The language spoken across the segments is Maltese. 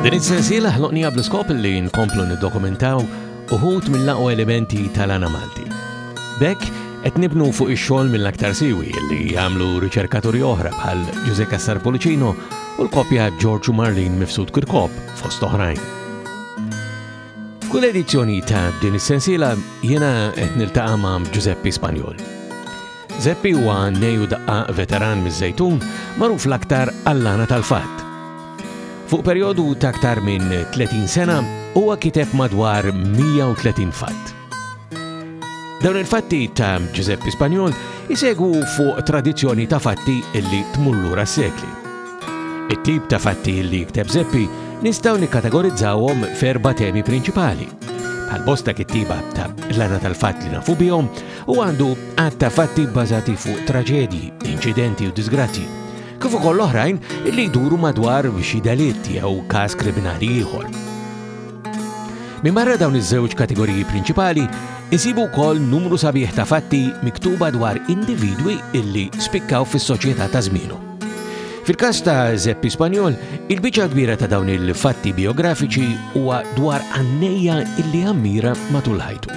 Din is-sensiela ħloqnija bl-iskop li nkomplu niddokumentaw uħut mill-laqwa elementi tal-għana Malti. Bekk, qed nibnu fuq ix-xogħol mill-aktar siwi li jagħmlu riċerkaturi oħra bħal Ġuże Kassar Policino u l-kopja Ġorġu Marlin Mifsud Kirkop fost oħrajn. F'kull edizzjoni ta' din is-sensiela jiena qed niltaqa' ma' Giuseppe Spanjol. Zeppi huwa neju daqqa veteran miż-żejtun magħruf l-aktar għallana tal-fatt. Fuq perjodu ta' aktar minn 30 sena huwa kiteb madwar 130 fatt. Dawn il-fatti ta' Giuseppe Spanjol isegwu fuq tradizzjoni ta' fatti illi tmullura s-sekli. It-tip ta' fatti illi jikteb Zeppi nistaw nikkategorizzawhom ferba temi prinċipali. Bħal-bosta kittiba ta' l-għada tal-fatt li nafu bihom u għandu għad ta' fatti bbażati fuq traġedji, incidenti u disgrazzi, kif ukoll oħrajn illi jduru madwar xi delitt jew każ kriminali ieħor. Minbarra dawn iż-żewġ kategoriji prinċipali, insibu wkoll numru sabiħ ta' fatti miktuba dwar individwi illi spikkaw fis-soċjetà ta' żmienu. Fil-każ ta' Zeppi Spanjol, il-biċċa kbira ta' dawn il-fatti biografiċi huwa dwar għannejja illi ammira matul ħajtu.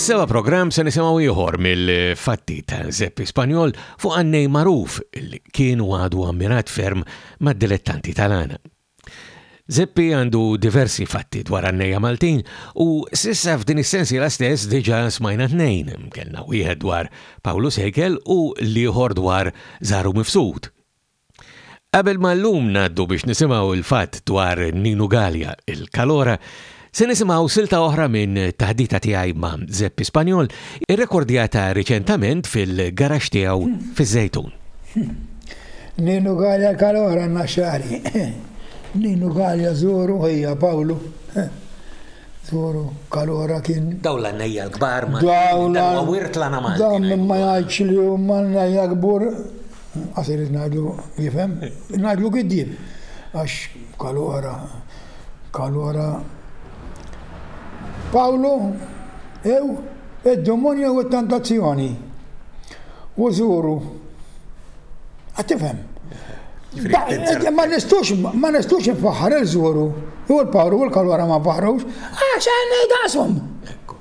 Fis-seba programm se nisimgħu ieħor mill-fatti ta' Zeppi Spanjol fuq għannej magħruf li kien għadu ammirat ferm mad-dilettanti tal-għana. Zeppi għandu diversi fatti dwar għannejja Maltin u sissa f'din is-sensiela stess diġa smajna tnejn, kellna wieħed dwar Pawlu Sejkel u l-ieħor dwar Zaru Mifsud. Qabel ma llum ngħaddu biex nisimgħu l-fatt dwar Ninu Galea, il-Kalora, Se nisimgħu silta oħra minn Taħdita Tiegħi ma' Zeppi Spanjol, irrekordjata riċentament fil-garaxx tiegħu fiż-Żejtun. Ninu Galea Calora Naxxari Ninu Galea żuru ħija Pawlu żuru Calora kien Dawn l-għannejja l-kbar ma' Dawn l-għannejja Dawn min ma jgħidx li huma għannejja kbur Inqas irid ngħidlu jifhem, ngħidlu giddieb, għax kalu ara, kalu ara Pawlu ew id-dumonja u t-tantazzjoni u żuru. Qed tifhem? Ma nistux, ma nistux nfaħħar il-żuru u l-Pawlu u l-kalu ara ma nfaħħrux, għax għandna daqshom.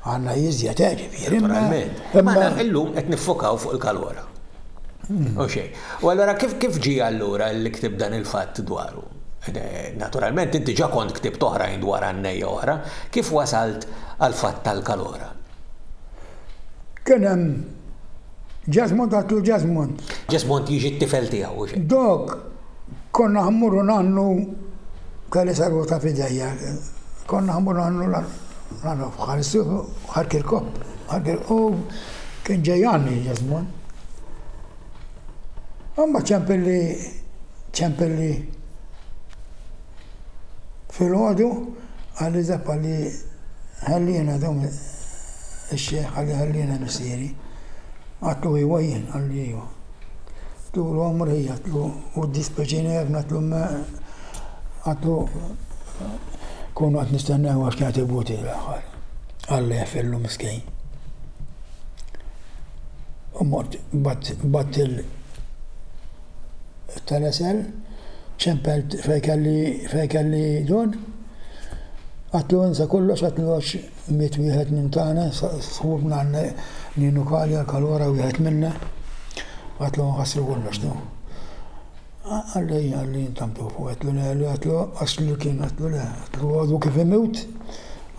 Għandna iżjed għeġ fih. Naturalment. Imma illum qed niffokaw fuq il-kalwara. U xejn. U allura kif ġie allura li ktibt dan il-fatt dwaru? Naturalment int diġà kont ktibt oħrajn dwar għannejja oħra. Kif wasalt għall-fatt tal-kalwara? Kien hemm Ġesmond għadtlu Ġesmond. Ġesmond jiġi t-tifel tiegħu, u x'hekk. Dok, konna ħa mmorru ngħannu, kelli serwota f'idejja, konna ħa mmorru ngħannu l-għana f'Ħal Sur, Ħal Kirkop, Ħal Kirkop, u kien ġej jgħanni Ġesmond. U mbagħad ċempilli, ċempilli. Filgħodu qal li żappa li ħalliena dom ix-Xejħ qal li ħalliena missieri. Għadtlu iwa jien? Qal li iwa. Għadtlu għomri? Għadtlu u ddispjaċini ħafna għadtlu imma għadtlu kunu qed nistennew għax kienet il-voti l-aħħar. Alla jafillu miskejn. U mort bat il Teresel, ċempelt fejn kelli dun. Għedtlu insa kollox, għedtlu għax miet wieħed minn tagħna, sħubna għandna Ninu Kali għall-kalwara wieħed minna. Għedtlu nħassru kollox du. Qalli qalli inta mtufu, għedtlu le, għedtlu għax li kien għedtlu le, għedtlu għadu kif imut,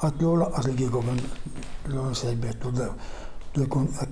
għedtlu laqqas li kieku kien l-għon sejbettu.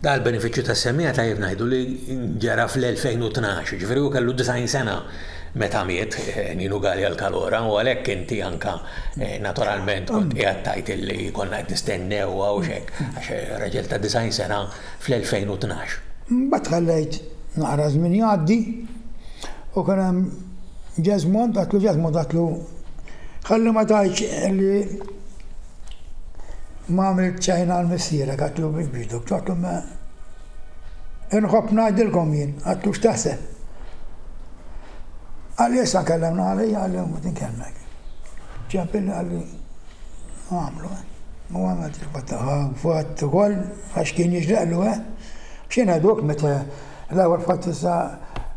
Dan il-benefiċċju tas-semmiegħa tajjeb ngħidu li ġara fl-2012, jiġifieri hu kellu 90 sena meta miet, ħnin ugali għal Kalora, u għalhekk inti anke eh, naturalment kont qiegħed tgħid illi konna qed nistennewha u x'hekk, għax eh, raġel ta' 90 sena fl-2012. Mbagħad ħallejt naqra żmien jgħaddi u kien hemm Jesmond, għadtlu Jesmond għadtlu ħalli ma tgħidx li Ma għamilt xejn għal missierek, għadtlu bi ġbiedu. Għadtlu ma. Inħobb ngħidilkom jien, għadtlu x'taħseb. Għalli issa kellemna għalija, għalli mut inkellmek. Ċempilli għalli għamlu. U għamlu tirbatta fatt ukoll għax kien jiġleqlu, eh? X'in għaduk meta l-ewwel fatt issa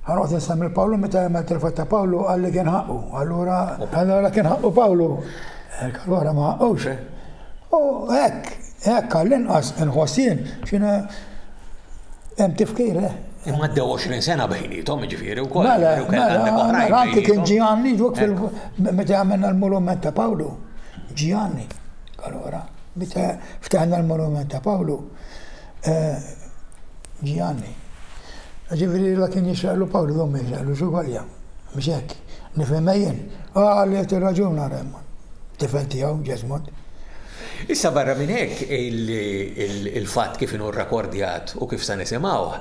ħanqot nsemmi Pawlu meta għamel il-fatt ta' Pawlu għalli kien ħaqqu. Allura, allura kien ħaqqu Pawlu. Hekk allura ma ħaqqux. U hekk, hekk għall-inqas inħoss jien x'inha hemm tifkir, eh. Imma għaddew 20 sena bejniethom, jiġifieri wkoll. Mela, mela, mela anki kien Ġijanni ġuk fil meta għamilna l-Mulument ta' Pawlu. Ġijanni, allura, meta ftehna l-Mulument ta' Pawlu, Ġijanni. Ġifieri la kien jixraqlu Pawlu jew ma jixraqlux ukoll jam, mhux hekk? Nifhimha jien. Qalet irraġuna Raymond. Tifel tiegħu, Jesmond. Issa barra minn hekk, il-fatt kif inhu rrakordjat u kif sa nisimgħuh,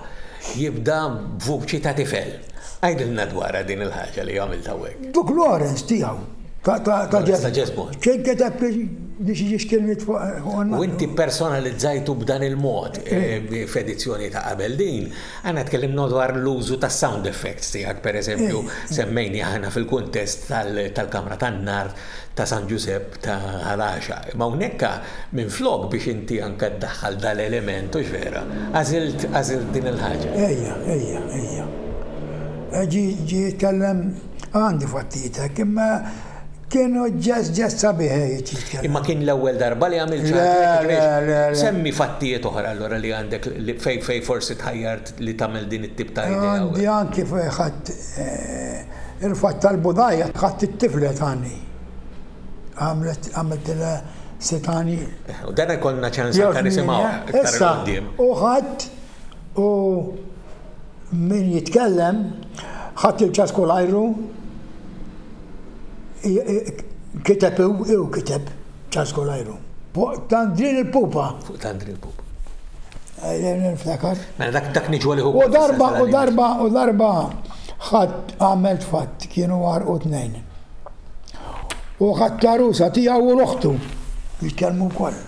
jibda b'vuċi ta' tifel. Għidilna dwarha din il-ħaġa li għamilt hawnhekk. Duk Lawrence tiegħu ta' Jesmond. Kien kiteb biex jiġix kilmiet fuq in-naħa. U inti ppersonalizzajtu b'dan il-mod f'edizzjoni ta' qabel din. Aħna tkellimno dwar l-użu tas-sound effects tiegħek, pereżempju semmejni aħna fil-kuntest tal-kamra tan-nar ta' San Ġużepp ta' Ħal Għaxaq. Imma hawnhekk minflok biex inti anke ddaħħal dal-element, hux vera? Għażilt għażilt din il-ħaġa. Ejja, ejja, ejja. Ġie jitkellem, għandi fatti hekk, imma. Kien ġest ġest sabiħ jgħid jitkellem. Imma kien l-ewwel darba li għamilt xi ħaġa. Semmi fattijiet oħra allura li għandek fejn fejn forsi tħajjart li tagħmel din it-tip ta' idea. Għandi anki fejn ħadt il-fatt tal-budajja ħadt it-tifla tagħni. Għamiltilha sitani. U dan ikollna ċans anke nisimgħu iktar il quddiem. U ħadd u min jitkellem ħadd il-ċaskul ajru Kiteb u kiteb Charles Colajru. Fuq tandrin il-pupa. Fuq tandrin il-pupa. Niftakar. Mela dak dak niġu li U darba u darba u darba ħadd għamilt fatt kienu għarqu tnejn. U ħadd l-għarusa tiegħu u l-oħtu jitkellmu wkoll.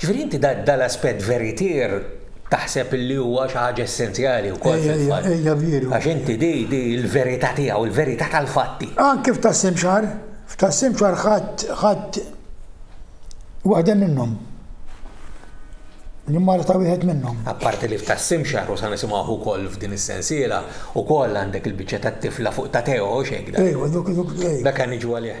Ġifieri inti dan l-aspett veritier taħseb li huwa xi ħaġa essenzjali wkoll fil-fatt. Ejja vieru. Għax inti di di l-verità tiegħu, il-verità tal-fatti. Anke f'Tassim Xahar, f'Tassim Xahar ħadt ħadd waħda minnhom. Li marta wieħed minnhom. Apparti li f'Tassim Xahar u sa nisimgħu wkoll f'din is-sensiela, ukoll għandek il-biċċa tat-tifla fuq ta' Teo, hux hekk dan? Ejwa, dik dik. Dak għan niġu għalih.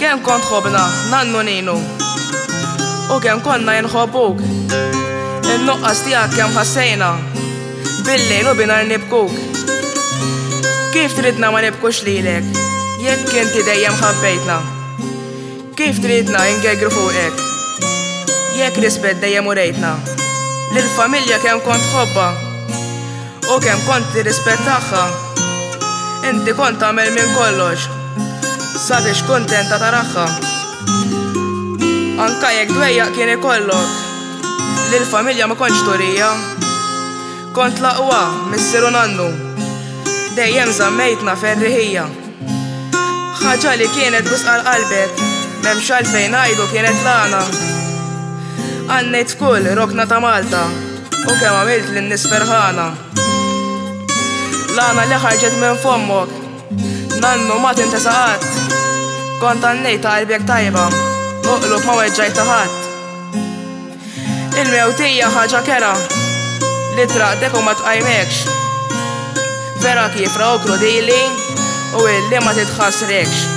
Kemm kont ħobna, nannu ninu. U kemm konna jinħobbuk. Il-nuqqas tiegħek kemm ħassejna. Billejn u binar nibkuk. Kif tridna ma nibkux lilek, jekk inti dejjem ħabbejtna. Kif tridna ingegru fuqek, jekk rispett dejjem u rejtna. Lil-familja kemm kont ħobba, U kemm kont tirrispettaha. Inti kont tagħmel minn kollox sabiex kuntenta taraha. Anka jekk dwejjaq kien ikollok li l-familja ma kontx turija. Kont l-aqwa missier u nannu dejjem żammejtna ferriħija. Ħaġa li kienet wisq għal qalbek m'hemmx għalfejn ngħidu kienet l-għana. Għannejt f'kull rokna ta' Malta. U kemm għamilt lin-nies ferħana. L-għana li ħarġet minn fommok. Nannu ma tintesa qatt. Kont għannejt ta' qalbek tajba. Uqlub ma weġġajt ta' ħadd. Il-mewtija ħaġa kera li traqdek u ma tqajmekx. Vera kif raw krudili u illi ma titħassrekx.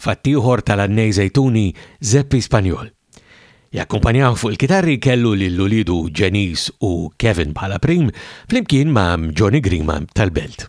Fatt ieħor tal-għannejj Żejtuni Zeppi Spanjol. Jakkumpanjawh fuq il-kitarri kellu lil uliedu Janice u Kevin bħala prim, flimkien ma' Johnny Grima tal-Belt.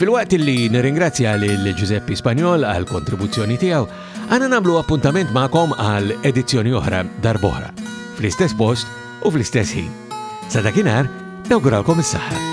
Fil-waqt li nirringrazzja lil Giuseppe Spanjol għal kontribuzzjoni tiegħu, għana nagħmlu appuntament magħkom għal edizzjoni oħra darbohra, fl-istess post u fl-istess ħin. Sa dakinhar, nawguralkom is-saħħa.